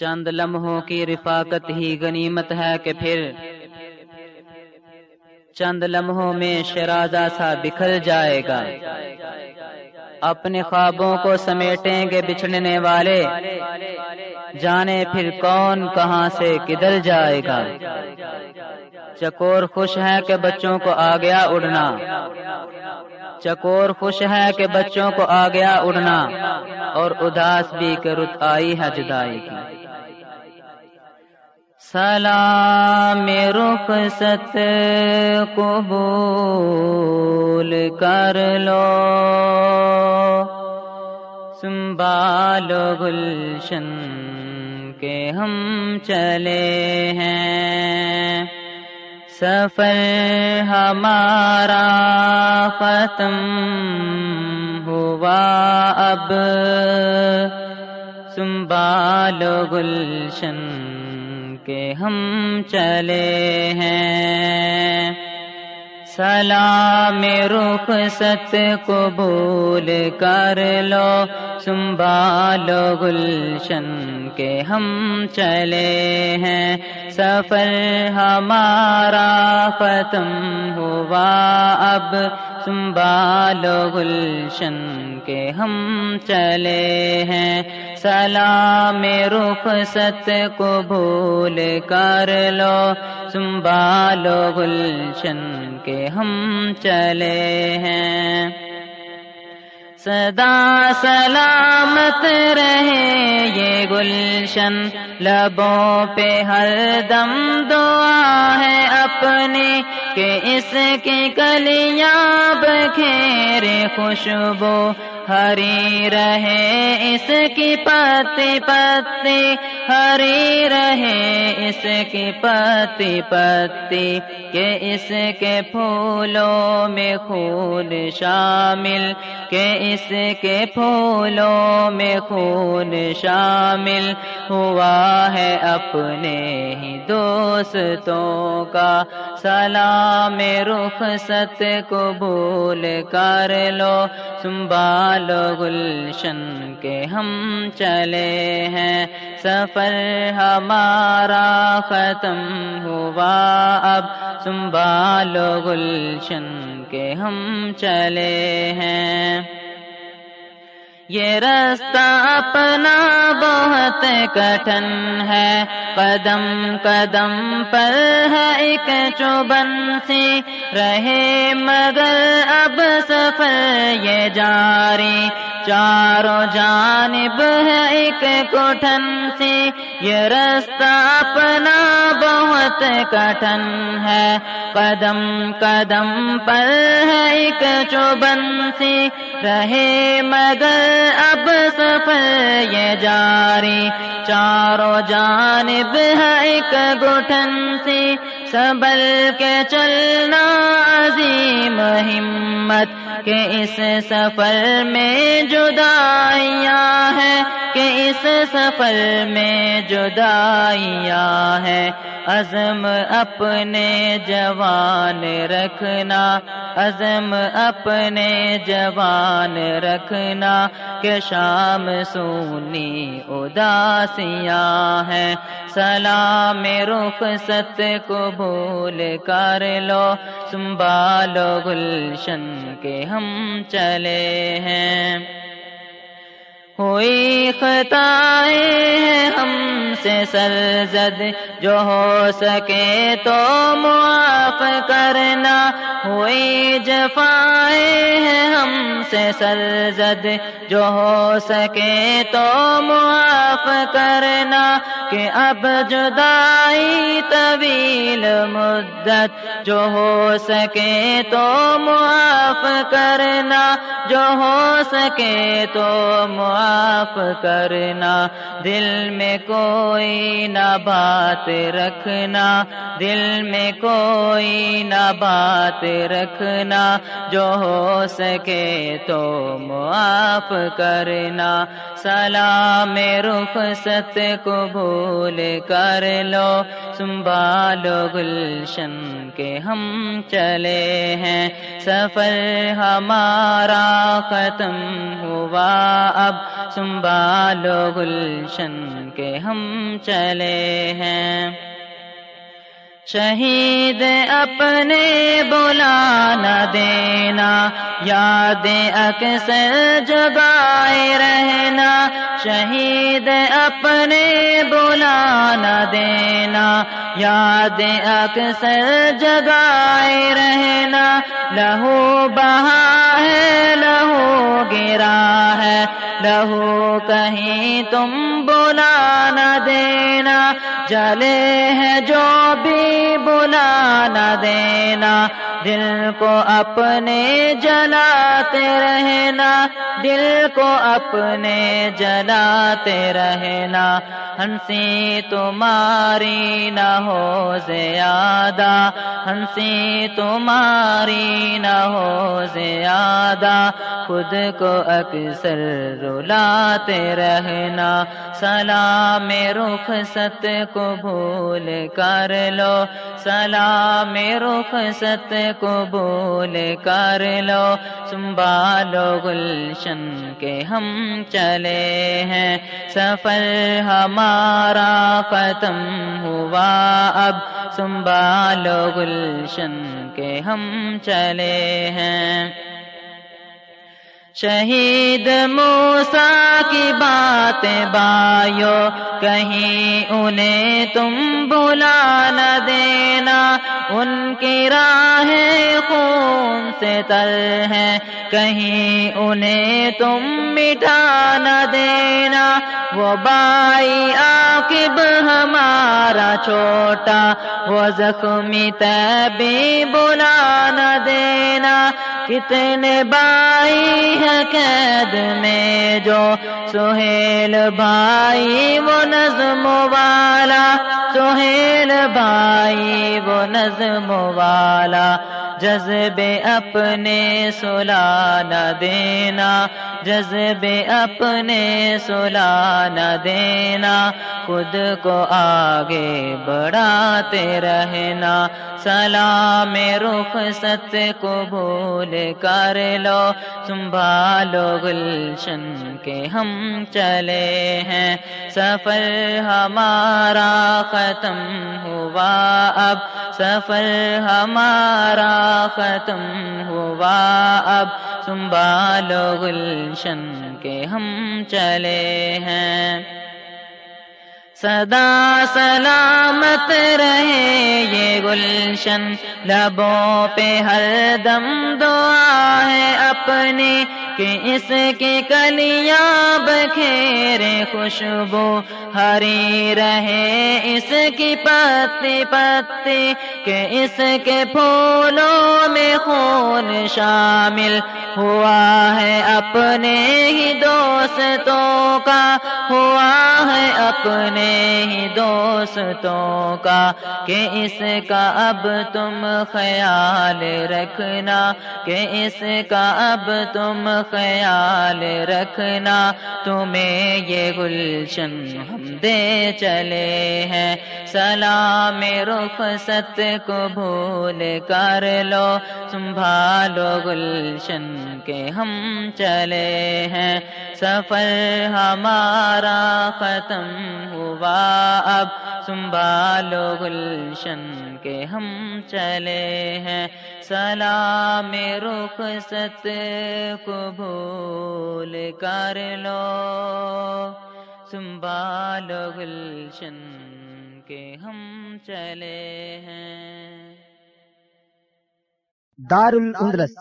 چند لمحوں کی رفاقت ہی غنیمت ہے کہ پھر چند لمحوں میں شرازہ سا بکھر جائے گا۔ اپنے خوابوں کو سمیٹیں گے بچھڑنے والے۔ جانے پھر کون کہاں سے کدھر جائے گا۔ چکور خوش ہے کہ بچوں کو آ گیا اڑنا۔ چکور خوش ہے کہ بچوں کو آ گیا اڑنا۔ اور اداس بھی کہ رت آئی ہے جدائی کی۔ سلام رخ ست قبول کر لو۔ سنبھالو گلشن کے ہم چلے ہیں۔ سفر ہمارا ختم ہوا اب۔ سنبھالو گلشن کے ہم چلے ہیں۔ سلام رخ ست کو بھول کر لو سنبھالو گلشن کے ہم چلے ہیں۔ سفر ہمارا ختم ہوا اب۔ سنبھالو گلشن کے ہم چلے ہیں۔ سلام رخ ست کو بھول کر لو۔ سنبھالو گلشن کے ہم چلے ہیں۔ صدا سلامت رہے یہ گلشن۔ لبوں پہ ہر دم دعا ہے اپنی۔ کہ اس کی کلیاں بکھیرے خوشبو ہری رہے اس کی پتی پتی، ہری رہے اس کی پتی پتی، کہ اس کے پھولوں میں خون شامل، کہ اس کے پھولوں میں خون شامل ہوا ہے اپنے ہی دوستوں کا۔ سلام رخ ست کو بھول کر لو سنبھالو گلشن کے ہم چلے ہیں۔ سفر ہمارا ختم ہوا۔ اب سنبھالو گلشن کے ہم چلے ہیں۔ یہ رستہ اپنا بہت کٹھن ہے۔ قدم قدم پر ہے ایک چوبن سی۔ رہے مگر اب سفر یہ جاری۔ چاروں جانب ہے ایک کوٹھن سی۔ یہ رستہ اپنا بہت کٹھن ہے۔ قدم قدم پر ہے ایک چوبن سی۔ رہے مگر اب سفر یہ جاری۔ چاروں جانب ہے ایک گٹھن سی۔ سبل کے چلنا عظیم ہمت۔ کہ اس سفر میں جدائیاں ہیں کہ اس سفر میں جدائیاں ہیں۔ عزم اپنے جوان رکھنا، عزم اپنے جوان رکھنا کہ شام سونی اداسیاں ہیں۔ سلام رخ ست کو بھول کر لو، سنبھالو گلشن کے ہم چلے ہیں۔ ہوئی خطائیں سرزد جو ہو سکے تو معاف کرنا ہوئی جفائیں ہیں ہم سے سرزد جو ہو سکے تو معاف کرنا کہ اب جدائی طویل مدت جو ہو سکے تو معاف کرنا جو ہو سکے تو معاف کرنا دل میں کوئی نہ بات رکھنا، دل میں کوئی نہ بات رکھنا، جو ہو سکے تو معاف کرنا۔ سلام رخ رخصت کو بھول کر لو سنبھالو گلشن کے ہم چلے ہیں۔ سفر ہمارا ختم ہوا اب سنبھالو گلشن کے ہم چلے ہیں۔ شہید اپنے بلا نہ دینا، یادیں اکثر جگائے رہنا۔ شہید اپنے بلا نہ دینا، یادیں اکثر جگائے رہنا۔ لہو بہا ہے، لہو لہو کہیں تم بلا نہ دینا۔ جلے ہیں جو بھی بلا نہ دینا۔ دل کو اپنے جلاتے رہنا، دل کو اپنے جلاتے رہنا۔ ہنسی تمہاری نہ ہو زیادہ، ہنسی تمہاری نہ ہو زیادہ۔ خود کو اکثر رلاتے رہنا۔ سلام رخ ست کو بھول کر لو، سلام رخ ست کو بھول کر لو سنبھالو گلشن کے ہم چلے ہیں۔ سفر ہمارا ختم ہوا۔ اب سنبھالو گلشن کے ہم چلے ہیں۔ شہید موسا کی باتیں بایو۔ کہیں انہیں تم بلا نہ دینا۔ ان کی راہیں خون سے تل ہیں کہیں انہیں تم مٹا نہ دینا۔ وہ بائی عاقب ہمارا چھوٹا۔ وہ زخمی تبھی بلا کتنے بائی ہے قید میں جو سہیل بھائی وہ نظم والا، سہیل بھائی وہ نظم والا۔ جذبے اپنے سلا نہ دینا، جذبے اپنے سلا نہ دینا۔ خود کو آگے بڑھاتے رہنا سلام رخ ست کو بھول کر لو۔ سنبھالو گلشن کے ہم چلے ہیں۔ سفر ہمارا ختم ہوا۔ اب سفر ہمارا ختم ہوا۔ اب سنبھالو گلشن کے ہم چلے ہیں۔ سدا سلامت رہے یہ گلشن لبوں پہ ہر دم دعا ہے اپنی کہ اس کی کلیاں بکھیرے خوشبو ہری رہے، اس کی پتی پتی کہ اس کے پھولوں میں خون شامل ہوا ہے اپنے ہی دوستوں کا، ہوا ہے اپنے ہی دوستوں کا کہ اس کا اب تم خیال رکھنا، کہ اس کا اب تم خیال رکھنا۔ تمہیں یہ گلشن ہم دے چلے ہیں۔ سلام رخ ست کو بھول کر لو۔ سنبھالو گلشن کے ہم چلے ہیں۔ سفر ہمارا ختم ہوا اب۔ سنبھالو گلشن کے ہم چلے ہیں۔ سلام رخ ست کو بھول کر لو سنبھالو گلشن کے ہم چلے ہیں۔ دار الاندلس